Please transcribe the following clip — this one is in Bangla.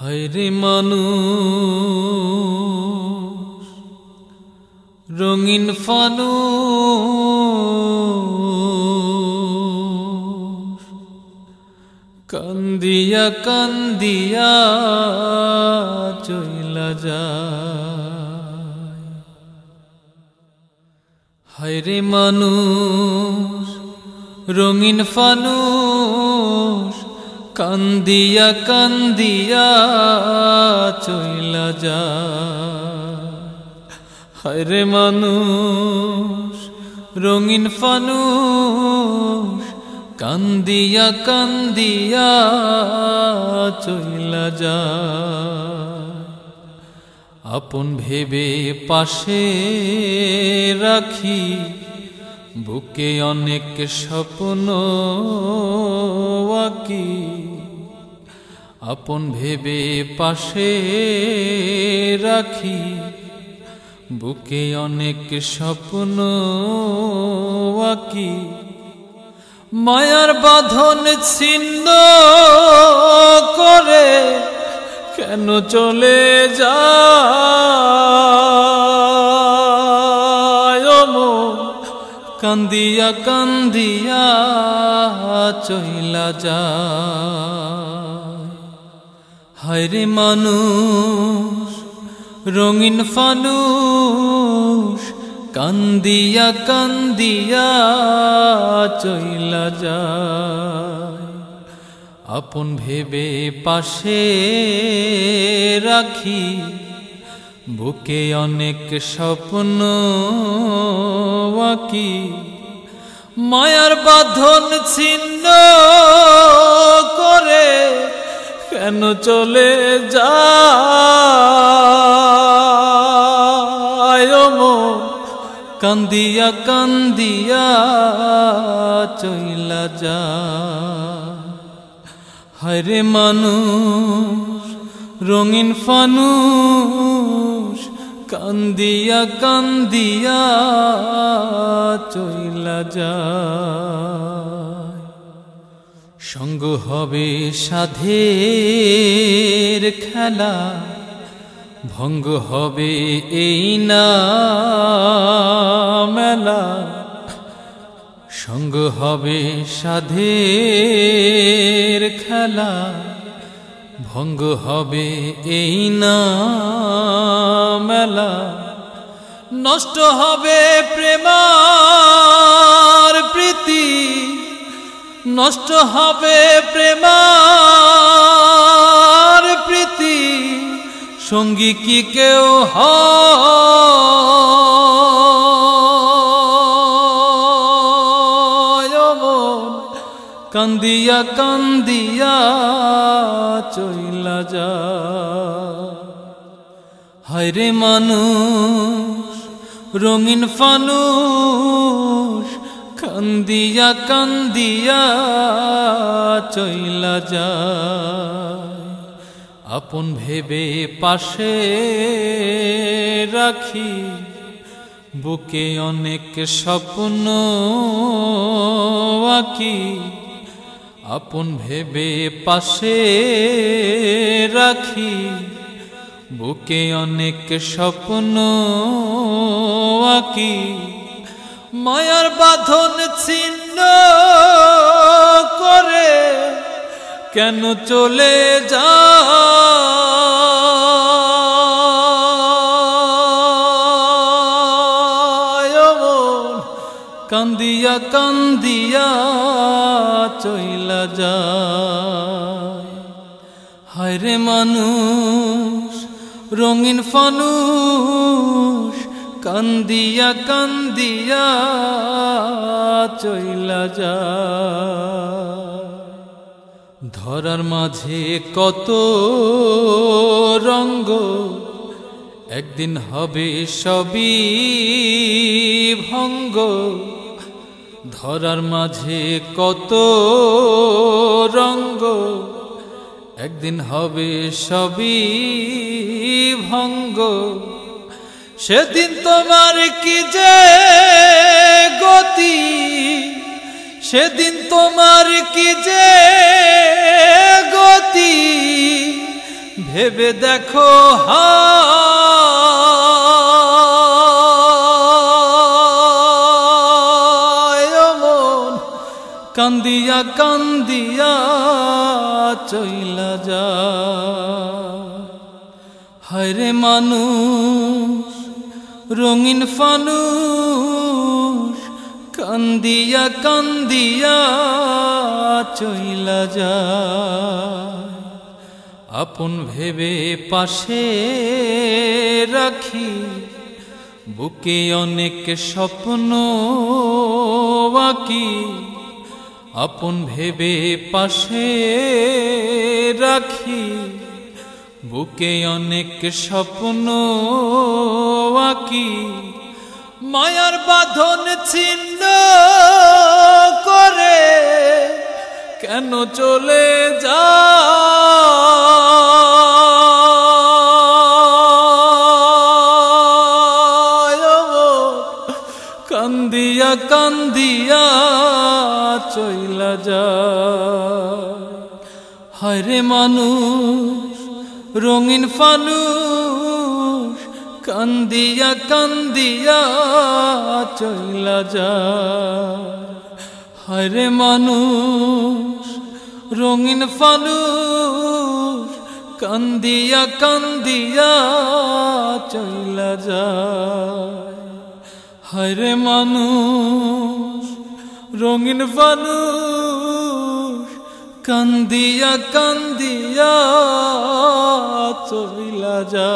হায়রে মানু রঙিন ফানু কান্দিয়া কান্দিয়া চইলা যায়। হায়রে মানুষ রঙিন ফানুষ কান্দিয়া কান্দিয়া চইলা যায় হায়রে মানুষ, রঙিন ফানুষ, কান্দিয়া কান্দিয়া চইলা যায় আপন ভেবে পাশে রাখি বুকে অনেক স্বপ্ন আকি। আপন ভেবে পাশে রাখি। বুকে অনেক স্বপ্ন আকি। মায়ার বাঁধন ছিন্ন করে কেন চলে যায়? কান্দিয়া কান্দিয়া চইলা যায়। হায়রে মানুষ, রঙিন ফানুষ, কান্দিয়া কান্দিয়া চইলা যায়। আপন ভেবে পাশে রাখি বুকে অনেক স্বপ্ন আকি। মায়ার বাঁধন ছিন্ন করে কেন চলে যায়? কান্দিয়া কান্দিয়া চইলা যা হরে মানুষ, রঙিন ফানুষ কান্দিয়া কান্দিয়া চইলা যায়। সঙ্গ হবে সাধের খেলা, ভঙ্গ হবে এই না মেলা সঙ্গ হবে সাধের খেলা ভঙ্গ হবে এই না মেলা নষ্ট হবে প্রেমার প্রীতি। নষ্ট হবে প্রেমার প্রীতি। সঙ্গী কি কেউ কান্দিয়া কান্দিয়া চইলা যা। হায়রে মানুষ, রঙিন ফানুষ, কান্দিয়া কান্দিয়া চইলা যা। আপন ভেবে পাশে রাখি, বুকে অনেক স্বপ্ন আকি। আপন ভেবে পাশে রাখি। বুকে অনেক স্বপ্ন আঁকি। মায়ার বাঁধন ছিন্ন করে কেন চলে যা কান্দিয়া কান্দিয়া চইলা যায়। হায়রে মানুষ, রঙিন ফানুষ, কান্দিয়া কান্দিয়া চইলা যায়। ধরার মাঝে কত রঙ্গ, একদিন হবে সবই ভঙ্গ। ধরার মাঝে কত রঙ্গ, একদিন হবে সবই ভঙ্গ। সেদিন তোমার কি যে গতি, সেদিন তোমার কি যে গতি, ভেবে দেখো হায় কান্দিয়া কান্দিয়া চইলা যা। হরে মানুষ, রঙিন ফানুষ, কান্দিয়া কান্দিয়া চইলা যা। আপন ভেবে পাশে রাখি, বুকে অনেক স্বপ্ন বাকি আপন ভেবে পাশে রাখি। বুকে অনেক স্বপ্ন আঁকি। মায়ার বাঁধন ছিন্ন করে কেন চলে যা কান্দিয়া কান্দিয়া চইলা যা হরে মানুষ, রঙিন ফানুষ, কান্দিয়া কান্দিয়া চইলা যা হরে মানুষ, রঙিন ফানুষ, কান্দিয়া কান্দিয়া চইলা যা হরে মানুষ রঙিন বানু কান্দিয়া কান্দিয়া চলিলা যা